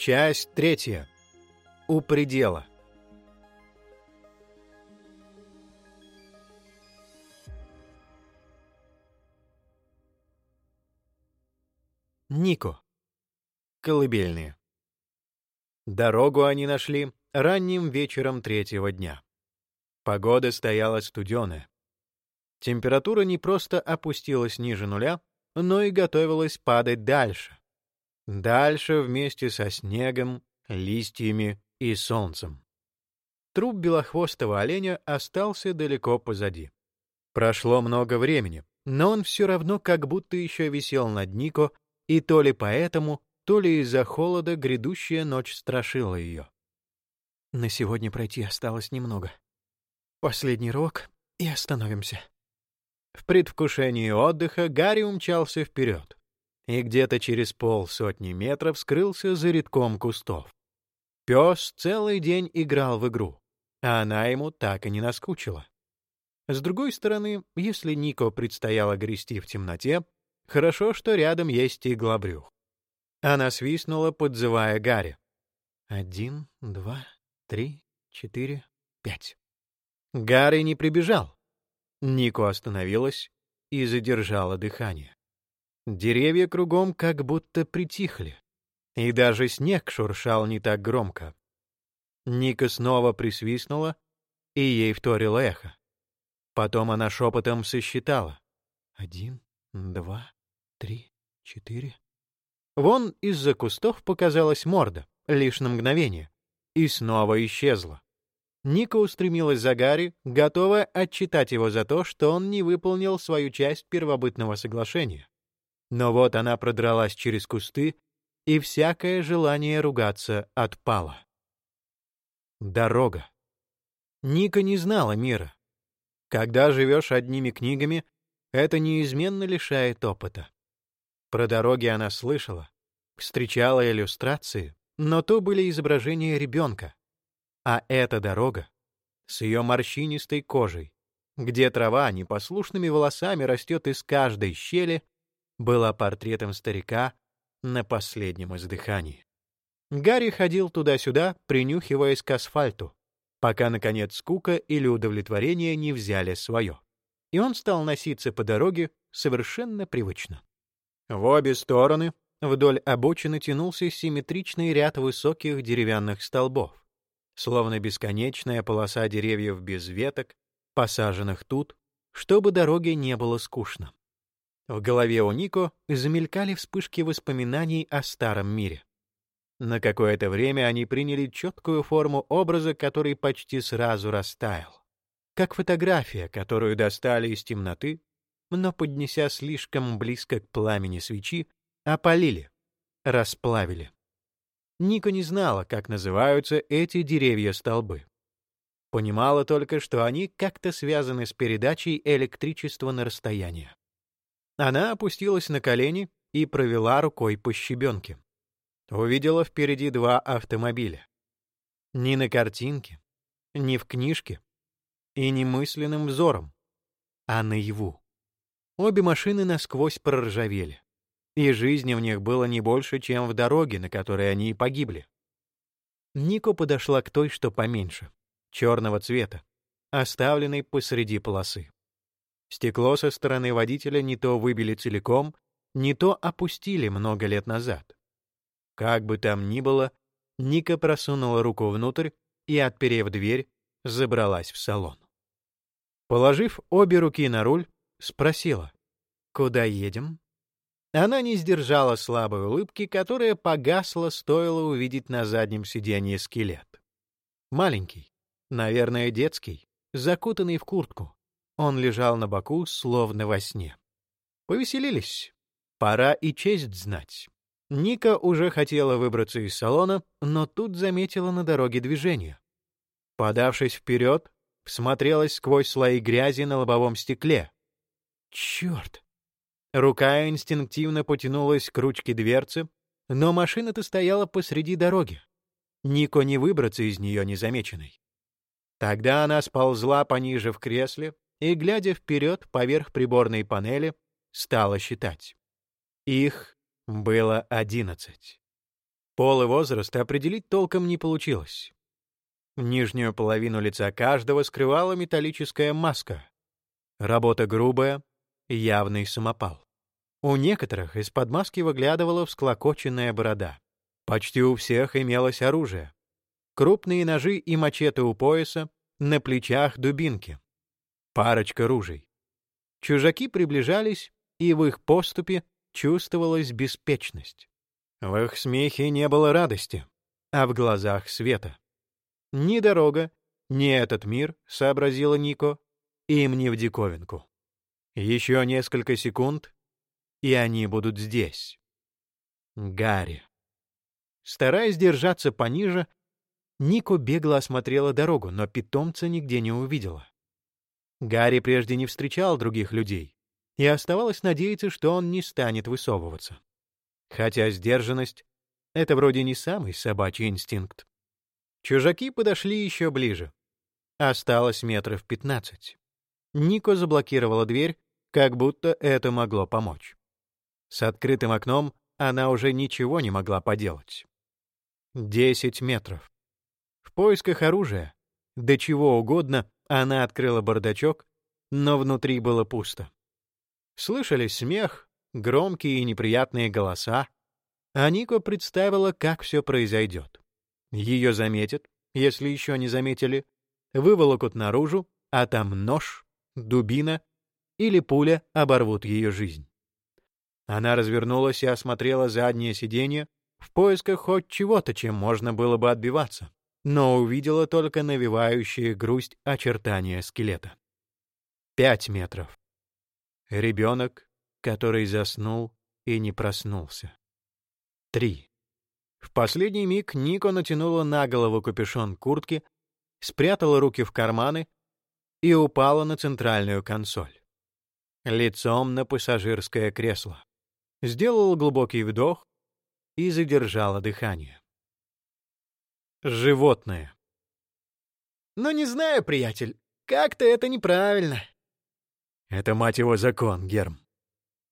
Часть третья. У предела. Нико. Колыбельные. Дорогу они нашли ранним вечером третьего дня. Погода стояла студеная. Температура не просто опустилась ниже нуля, но и готовилась падать дальше. Дальше вместе со снегом, листьями и солнцем. Труп белохвостого оленя остался далеко позади. Прошло много времени, но он все равно как будто еще висел над Нико, и то ли поэтому, то ли из-за холода грядущая ночь страшила ее. На сегодня пройти осталось немного. Последний рок, и остановимся. В предвкушении отдыха Гарри умчался вперед и где-то через полсотни метров скрылся за редком кустов. Пес целый день играл в игру, а она ему так и не наскучила. С другой стороны, если Нико предстояло грести в темноте, хорошо, что рядом есть иглобрюх. Она свистнула, подзывая Гарри. Один, два, три, четыре, пять. Гарри не прибежал. Нико остановилась и задержала дыхание. Деревья кругом как будто притихли, и даже снег шуршал не так громко. Ника снова присвистнула, и ей вторило эхо. Потом она шепотом сосчитала. Один, два, три, четыре. Вон из-за кустов показалась морда, лишь на мгновение, и снова исчезла. Ника устремилась за Гарри, готовая отчитать его за то, что он не выполнил свою часть первобытного соглашения. Но вот она продралась через кусты, и всякое желание ругаться отпало. Дорога. Ника не знала мира. Когда живешь одними книгами, это неизменно лишает опыта. Про дороги она слышала, встречала иллюстрации, но то были изображения ребенка. А эта дорога с ее морщинистой кожей, где трава непослушными волосами растет из каждой щели, была портретом старика на последнем издыхании. Гарри ходил туда-сюда, принюхиваясь к асфальту, пока, наконец, скука или удовлетворение не взяли свое. И он стал носиться по дороге совершенно привычно. В обе стороны вдоль обочины тянулся симметричный ряд высоких деревянных столбов, словно бесконечная полоса деревьев без веток, посаженных тут, чтобы дороге не было скучно. В голове у Нико замелькали вспышки воспоминаний о старом мире. На какое-то время они приняли четкую форму образа, который почти сразу растаял. Как фотография, которую достали из темноты, но, поднеся слишком близко к пламени свечи, опалили, расплавили. Ника не знала, как называются эти деревья-столбы. Понимала только, что они как-то связаны с передачей электричества на расстояние. Она опустилась на колени и провела рукой по щебенке. Увидела впереди два автомобиля. Ни на картинке, ни в книжке и не мысленным взором, а наяву. Обе машины насквозь проржавели, и жизни в них было не больше, чем в дороге, на которой они и погибли. Нико подошла к той, что поменьше, черного цвета, оставленной посреди полосы. Стекло со стороны водителя не то выбили целиком, не то опустили много лет назад. Как бы там ни было, Ника просунула руку внутрь и, отперев дверь, забралась в салон. Положив обе руки на руль, спросила, «Куда едем?» Она не сдержала слабой улыбки, которая погасла, стоило увидеть на заднем сиденье скелет. Маленький, наверное, детский, закутанный в куртку, он лежал на боку, словно во сне. Повеселились. Пора и честь знать. Ника уже хотела выбраться из салона, но тут заметила на дороге движение. Подавшись вперед, всмотрелась сквозь слои грязи на лобовом стекле. Черт! Рука инстинктивно потянулась к ручке дверцы, но машина-то стояла посреди дороги. Нико не выбраться из нее незамеченной. Тогда она сползла пониже в кресле, и, глядя вперед поверх приборной панели, стала считать. Их было одиннадцать. Пол и возраст определить толком не получилось. Нижнюю половину лица каждого скрывала металлическая маска. Работа грубая, явный самопал. У некоторых из-под маски выглядывала всклокоченная борода. Почти у всех имелось оружие. Крупные ножи и мачете у пояса, на плечах дубинки. Парочка ружей. Чужаки приближались, и в их поступе чувствовалась беспечность. В их смехе не было радости, а в глазах света. Ни дорога, ни этот мир, — сообразила Нико, — им не в диковинку. Еще несколько секунд, и они будут здесь. Гарри. Стараясь держаться пониже, Нико бегло осмотрела дорогу, но питомца нигде не увидела. Гарри прежде не встречал других людей, и оставалось надеяться, что он не станет высовываться. Хотя сдержанность — это вроде не самый собачий инстинкт. Чужаки подошли еще ближе. Осталось метров пятнадцать. Нико заблокировала дверь, как будто это могло помочь. С открытым окном она уже ничего не могла поделать. Десять метров. В поисках оружия, до чего угодно, она открыла бардачок, но внутри было пусто. Слышались смех, громкие и неприятные голоса, а Нико представила, как все произойдет. Ее заметят, если еще не заметили, выволокут наружу, а там нож, дубина или пуля оборвут ее жизнь. Она развернулась и осмотрела заднее сиденье в поисках хоть чего-то, чем можно было бы отбиваться, но увидела только навевающие грусть очертания скелета. Пять метров. Ребенок, который заснул и не проснулся. Три. В последний миг Нико натянула на голову капюшон куртки, спрятала руки в карманы и упала на центральную консоль. Лицом на пассажирское кресло. Сделала глубокий вдох и задержала дыхание. Животное. «Ну, не знаю, приятель, как-то это неправильно». «Это, мать его, закон, Герм».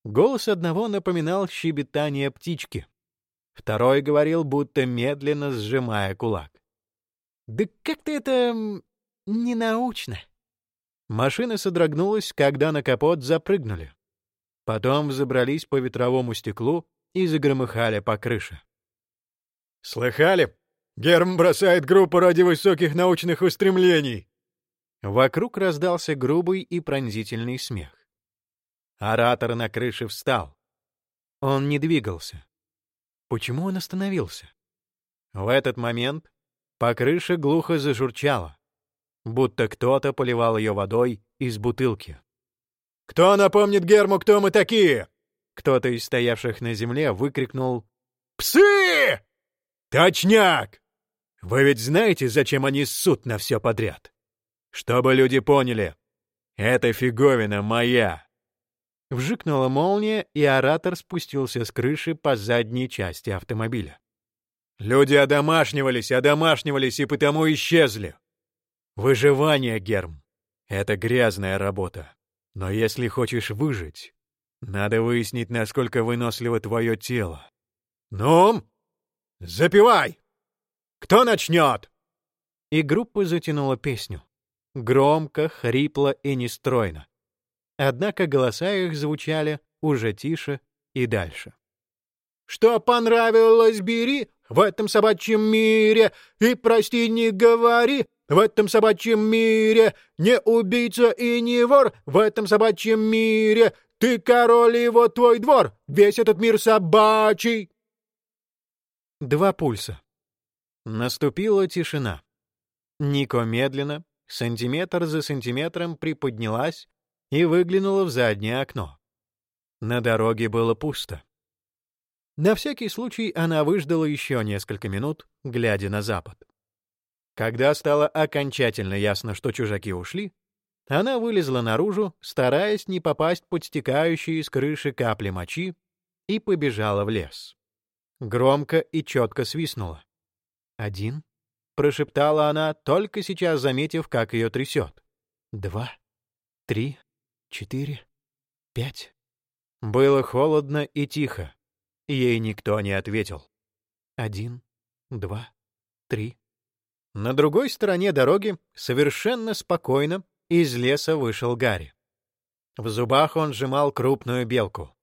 Голос одного напоминал щебетание птички, Второй говорил, будто медленно сжимая кулак. «Да как-то это... ненаучно». Машина содрогнулась, когда на капот запрыгнули. Потом взобрались по ветровому стеклу и загромыхали по крыше. «Слыхали? Герм бросает группу ради высоких научных устремлений!» Вокруг раздался грубый и пронзительный смех. Оратор на крыше встал. Он не двигался. Почему он остановился? В этот момент по крыше глухо зажурчало, будто кто-то поливал ее водой из бутылки. «Кто напомнит Герму, кто мы такие?» Кто-то из стоявших на земле выкрикнул «Псы!» «Точняк! Вы ведь знаете, зачем они ссут на все подряд? Чтобы люди поняли, эта фиговина моя!» Вжикнула молния, и оратор спустился с крыши по задней части автомобиля. Люди одомашнивались, одомашнивались и потому исчезли. Выживание, Герм, — это грязная работа. Но если хочешь выжить, надо выяснить, насколько выносливо твое тело. Ну, запивай! Кто начнет? И группа затянула песню. Громко, хрипло и нестройно. Однако голоса их звучали уже тише и дальше. «Что понравилось, бери в этом собачьем мире, и прости, не говори, в этом собачьем мире, не убийца и не вор, в этом собачьем мире, ты король и вот твой двор, весь этот мир собачий!» Два пульса. Наступила тишина. Нико медленно, сантиметр за сантиметром приподнялась, и выглянула в заднее окно. На дороге было пусто. На всякий случай она выждала еще несколько минут, глядя на запад. Когда стало окончательно ясно, что чужаки ушли, она вылезла наружу, стараясь не попасть под стекающие с крыши капли мочи, и побежала в лес. Громко и четко свистнула. «Один?» — прошептала она, только сейчас заметив, как ее трясет. «Два, три, четыре, пять. Было холодно и тихо. Ей никто не ответил. Один, два, три. На другой стороне дороги совершенно спокойно из леса вышел Гарри. В зубах он сжимал крупную белку.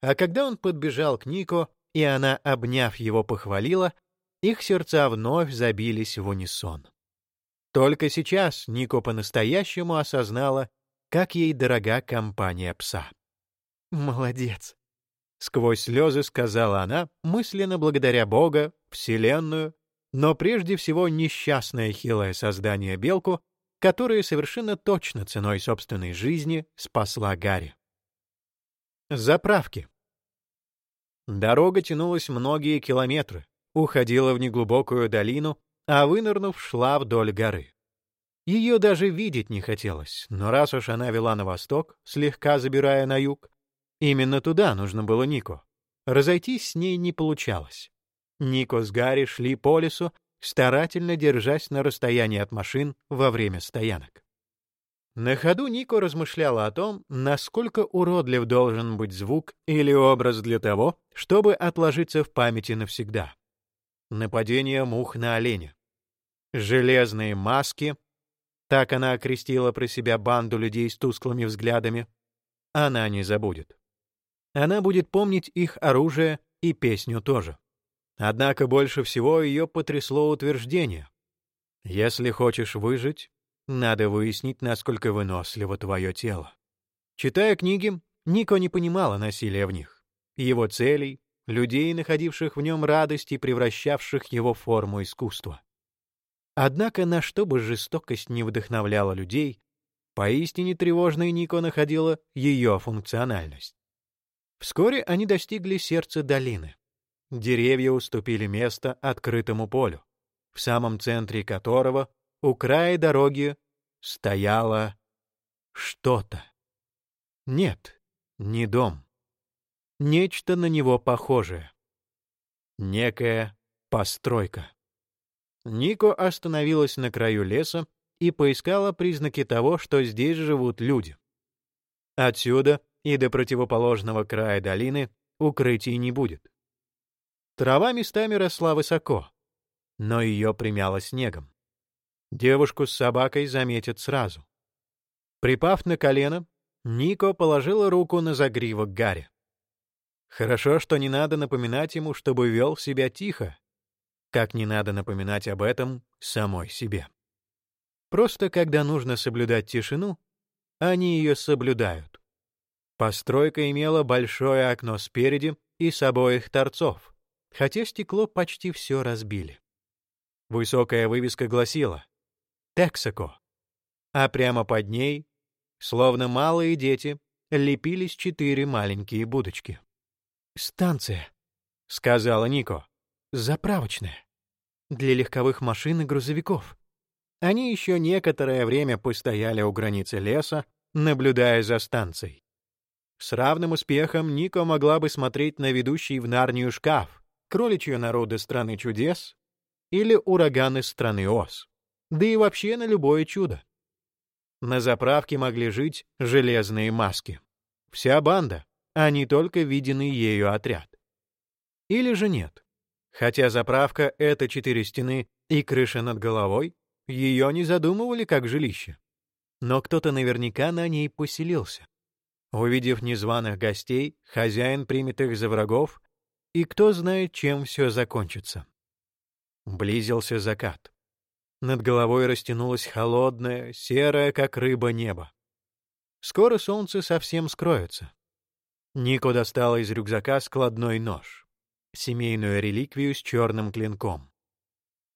А когда он подбежал к Нико, и она, обняв его, похвалила, их сердца вновь забились в унисон. Только сейчас Нико по-настоящему осознала, как ей дорога компания пса. «Молодец!» — сквозь слезы сказала она, мысленно благодаря Бога, Вселенную, но прежде всего несчастное хилое создание белку, которая совершенно точно ценой собственной жизни спасла Гарри. Заправки. Дорога тянулась многие километры, уходила в неглубокую долину, а вынырнув, шла вдоль горы. Ее даже видеть не хотелось, но раз уж она вела на восток, слегка забирая на юг, именно туда нужно было Нико. Разойтись с ней не получалось. Нико с Гарри шли по лесу, старательно держась на расстоянии от машин во время стоянок. На ходу Нико размышляла о том, насколько уродлив должен быть звук или образ для того, чтобы отложиться в памяти навсегда. Нападение мух на оленя. Железные маски. Так она окрестила про себя банду людей с тусклыми взглядами. Она не забудет. Она будет помнить их оружие и песню тоже. Однако больше всего ее потрясло утверждение. «Если хочешь выжить, надо выяснить, насколько выносливо твое тело». Читая книги, Нико не понимала насилия в них, его целей, людей, находивших в нем радость и превращавших его в форму искусства. Однако на что бы жестокость не вдохновляла людей, поистине тревожной Нико находила ее функциональность. Вскоре они достигли сердца долины. Деревья уступили место открытому полю, в самом центре которого, у края дороги, стояло что-то. Нет, не дом. Нечто на него похожее. Некая постройка. Нико остановилась на краю леса и поискала признаки того, что здесь живут люди. Отсюда и до противоположного края долины укрытий не будет. Трава местами росла высоко, но ее примяло снегом. Девушку с собакой заметят сразу. Припав на колено, Нико положила руку на загривок Гарри. Хорошо, что не надо напоминать ему, чтобы вел себя тихо, как не надо напоминать об этом самой себе. Просто когда нужно соблюдать тишину, они ее соблюдают. Постройка имела большое окно спереди и с обоих торцов, хотя стекло почти все разбили. Высокая вывеска гласила «Тексако», а прямо под ней, словно малые дети, лепились четыре маленькие будочки. «Станция», — сказала Нико, — «заправочная. Для легковых машин и грузовиков». Они еще некоторое время постояли у границы леса, наблюдая за станцией. С равным успехом Нико могла бы смотреть на ведущий в Нарнию шкаф, кроличья народы страны чудес или ураганы страны Оз, да и вообще на любое чудо. На заправке могли жить железные маски. Вся банда, а не только виденный ею отряд. Или же нет. Хотя заправка — это четыре стены и крыша над головой, ее не задумывали как жилище. Но кто-то наверняка на ней поселился. Увидев незваных гостей, хозяин примет их за врагов и кто знает, чем все закончится. Близился закат. Над головой растянулось холодное, серое, как рыба, небо. Скоро солнце совсем скроется. Нико достала из рюкзака складной нож, семейную реликвию с черным клинком.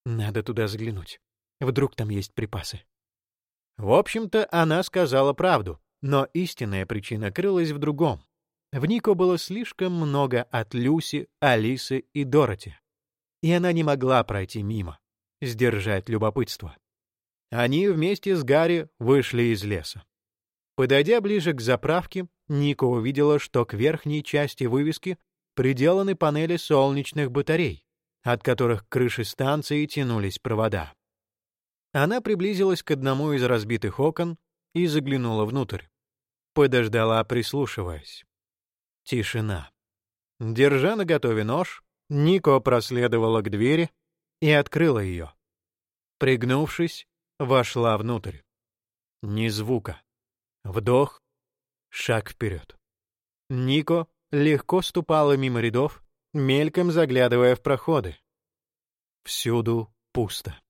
Надо туда заглянуть. Вдруг там есть припасы. В общем-то, она сказала правду, но истинная причина крылась в другом. В Нико было слишком много от Люси, Алисы и Дороти. И она не могла пройти мимо, сдержать любопытство. Они вместе с Гарри вышли из леса. Подойдя ближе к заправке, Ника увидела, что к верхней части вывески приделаны панели солнечных батарей, от которых к крыше станции тянулись провода. Она приблизилась к одному из разбитых окон и заглянула внутрь. Подождала, прислушиваясь. Тишина. Держа наготове нож, Нико проследовала к двери и открыла ее. Пригнувшись, вошла внутрь. Ни звука. Вдох, шаг вперед. Нико легко ступала мимо рядов, мельком заглядывая в проходы. Всюду пусто.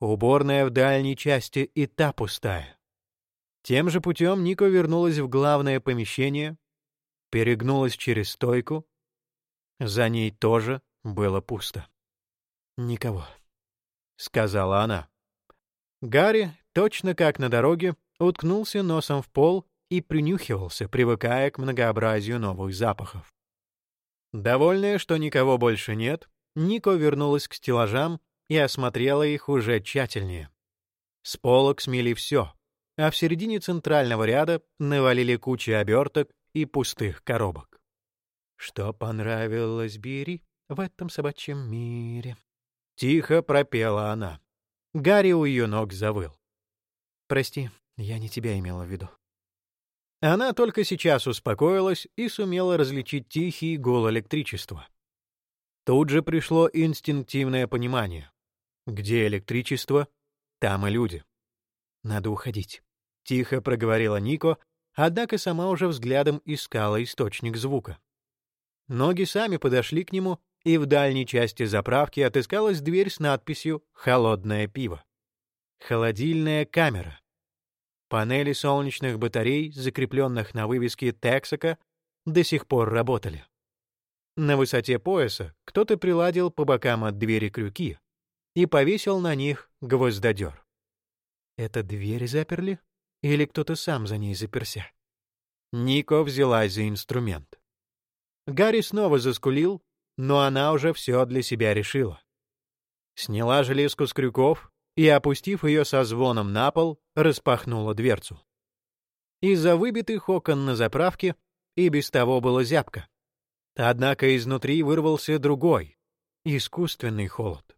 Уборная в дальней части и та пустая. Тем же путем Нико вернулась в главное помещение, перегнулась через стойку. За ней тоже было пусто. «Никого», — сказала она. Гарри, точно как на дороге, уткнулся носом в пол и принюхивался, привыкая к многообразию новых запахов. Довольная, что никого больше нет, Нико вернулась к стеллажам и осмотрела их уже тщательнее. С полок смели все, а в середине центрального ряда навалили кучи оберток и пустых коробок. «Что понравилось Бири в этом собачьем мире?» Тихо пропела она. Гарри у ее ног завыл. «Прости, я не тебя имела в виду». Она только сейчас успокоилась и сумела различить тихий гул электричества. Тут же пришло инстинктивное понимание. Где электричество, там и люди. Надо уходить. Тихо проговорила Нико, однако сама уже взглядом искала источник звука. Ноги сами подошли к нему, и в дальней части заправки отыскалась дверь с надписью «Холодное пиво». Холодильная камера. Панели солнечных батарей, закрепленных на вывеске Тексака, до сих пор работали. На высоте пояса кто-то приладил по бокам от двери крюки и повесил на них гвоздодер. Это дверь заперли? Или кто-то сам за ней заперся? Нико взялась за инструмент. Гарри снова заскулил, но она уже все для себя решила. Сняла железку с крюков и, опустив ее со звоном на пол, распахнула дверцу. Из-за выбитых окон на заправке и без того было зябко. Однако изнутри вырвался другой, искусственный холод.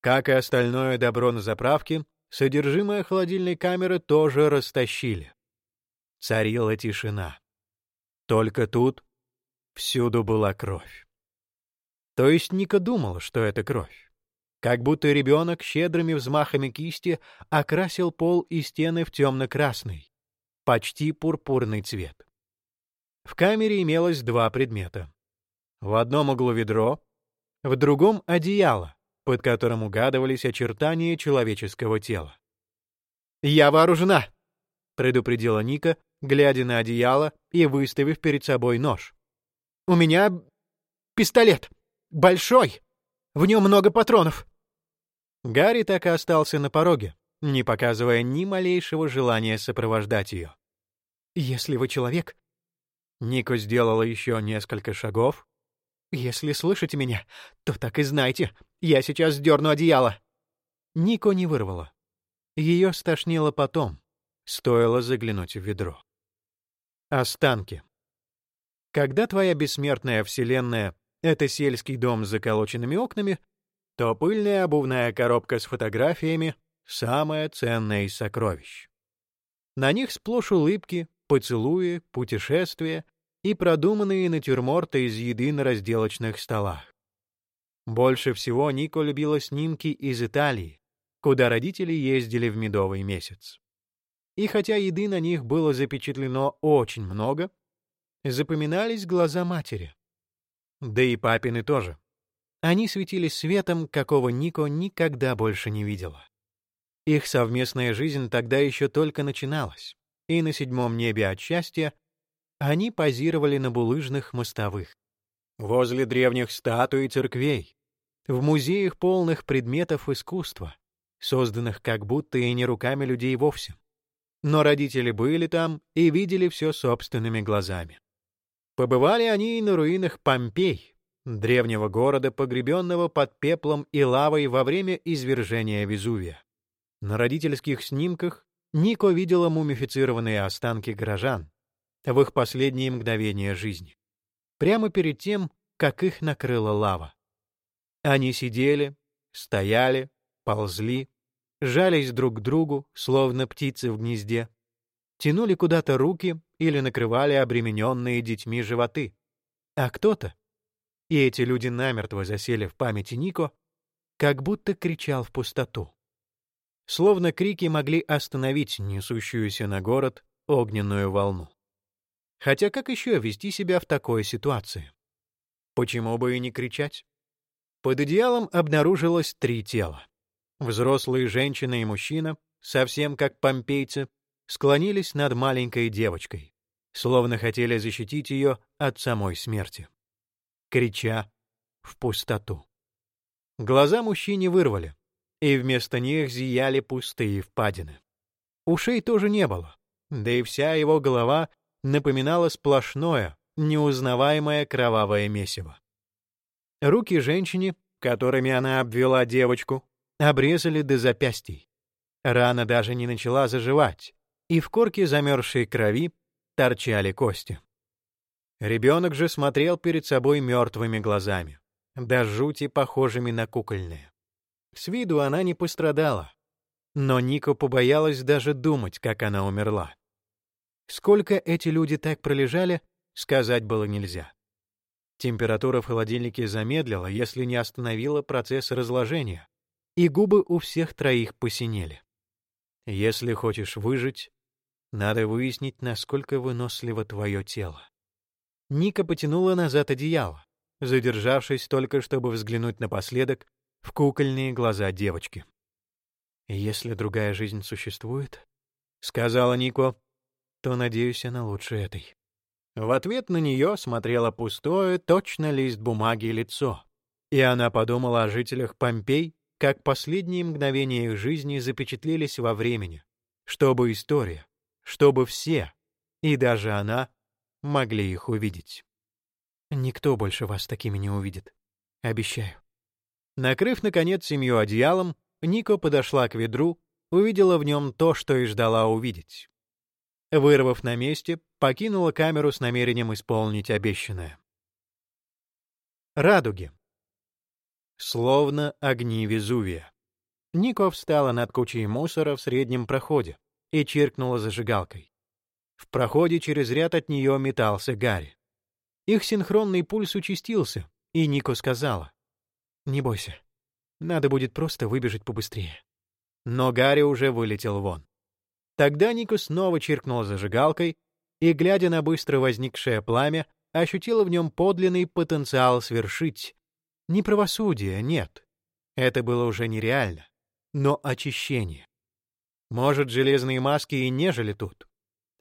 Как и остальное добро на заправке, содержимое холодильной камеры тоже растащили. Царила тишина. Только тут всюду была кровь. То есть Ника думала, что это кровь как будто ребенок щедрыми взмахами кисти окрасил пол и стены в темно-красный, почти пурпурный цвет. В камере имелось два предмета. В одном углу ведро, в другом — одеяло, под которым угадывались очертания человеческого тела. «Я вооружена!» — предупредила Ника, глядя на одеяло и выставив перед собой нож. «У меня пистолет. Большой. В нем много патронов. Гарри так и остался на пороге, не показывая ни малейшего желания сопровождать ее. «Если вы человек...» Нико сделала еще несколько шагов. «Если слышите меня, то так и знайте, я сейчас сдерну одеяло». Нико не вырвала. Ее стошнило потом, стоило заглянуть в ведро. Останки. Когда твоя бессмертная вселенная — это сельский дом с заколоченными окнами, то пыльная обувная коробка с фотографиями — самое ценное из сокровищ. На них сплошь улыбки, поцелуи, путешествия и продуманные натюрморты из еды на разделочных столах. Больше всего Нико любила снимки из Италии, куда родители ездили в медовый месяц. И хотя еды на них было запечатлено очень много, запоминались глаза матери. Да и папины тоже. Они светились светом, какого Нико никогда больше не видела. Их совместная жизнь тогда еще только начиналась, и на седьмом небе от счастья они позировали на булыжных мостовых, возле древних статуй и церквей, в музеях полных предметов искусства, созданных как будто и не руками людей вовсе. Но родители были там и видели все собственными глазами. Побывали они и на руинах Помпей, древнего города, погребенного под пеплом и лавой во время извержения Везувия. На родительских снимках Нико видела мумифицированные останки горожан в их последние мгновения жизни, прямо перед тем, как их накрыла лава. Они сидели, стояли, ползли, жались друг к другу, словно птицы в гнезде, тянули куда-то руки или накрывали обремененные детьми животы. А кто-то, и эти люди намертво засели в памяти Нико, как будто кричал в пустоту. Словно крики могли остановить несущуюся на город огненную волну. Хотя как еще вести себя в такой ситуации? Почему бы и не кричать? Под одеялом обнаружилось три тела. Взрослые женщина и мужчина, совсем как помпейцы, склонились над маленькой девочкой, словно хотели защитить ее от самой смерти, крича в пустоту. Глаза мужчине вырвали, и вместо них зияли пустые впадины. Ушей тоже не было, да и вся его голова напоминала сплошное, неузнаваемое кровавое месиво. Руки женщине, которыми она обвела девочку, обрезали до запястий. Рана даже не начала заживать, и в корке замерзшей крови торчали кости. Ребенок же смотрел перед собой мертвыми глазами, до жути похожими на кукольные. С виду она не пострадала, но Нико побоялась даже думать, как она умерла. Сколько эти люди так пролежали, сказать было нельзя. Температура в холодильнике замедлила, если не остановила процесс разложения, и губы у всех троих посинели. Если хочешь выжить, надо выяснить, насколько выносливо твое тело. Ника потянула назад одеяло, задержавшись только, чтобы взглянуть напоследок в кукольные глаза девочки. «Если другая жизнь существует, — сказала Нико, — то надеюсь я на лучше этой». В ответ на нее смотрело пустое, точно лист бумаги лицо, и она подумала о жителях Помпей как последние мгновения их жизни запечатлелись во времени, чтобы история, чтобы все, и даже она, могли их увидеть. Никто больше вас такими не увидит. Обещаю. Накрыв, наконец, семью одеялом, Нико подошла к ведру, увидела в нем то, что и ждала увидеть. Вырвав на месте, покинула камеру с намерением исполнить обещанное. Радуги. Словно огни Везувия. Нико встала над кучей мусора в среднем проходе и чиркнула зажигалкой. В проходе через ряд от нее метался Гарри. Их синхронный пульс участился, и Нико сказала. «Не бойся, надо будет просто выбежать побыстрее». Но Гарри уже вылетел вон. Тогда Нико снова чиркнула зажигалкой и, глядя на быстро возникшее пламя, ощутила в нем подлинный потенциал свершить не правосудие, нет. Это было уже нереально. Но очищение. Может, железные маски и не жили тут.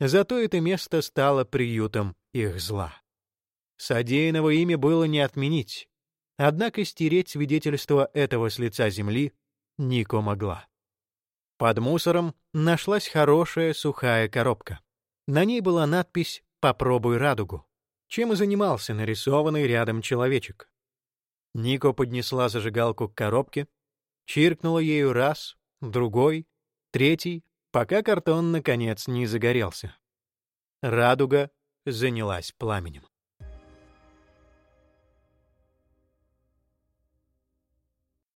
Зато это место стало приютом их зла. Содеянного ими было не отменить. Однако стереть свидетельство этого с лица земли Нико могла. Под мусором нашлась хорошая сухая коробка. На ней была надпись «Попробуй радугу», чем и занимался нарисованный рядом человечек. Нико поднесла зажигалку к коробке, чиркнула ею раз, другой, третий, пока картон, наконец, не загорелся. Радуга занялась пламенем.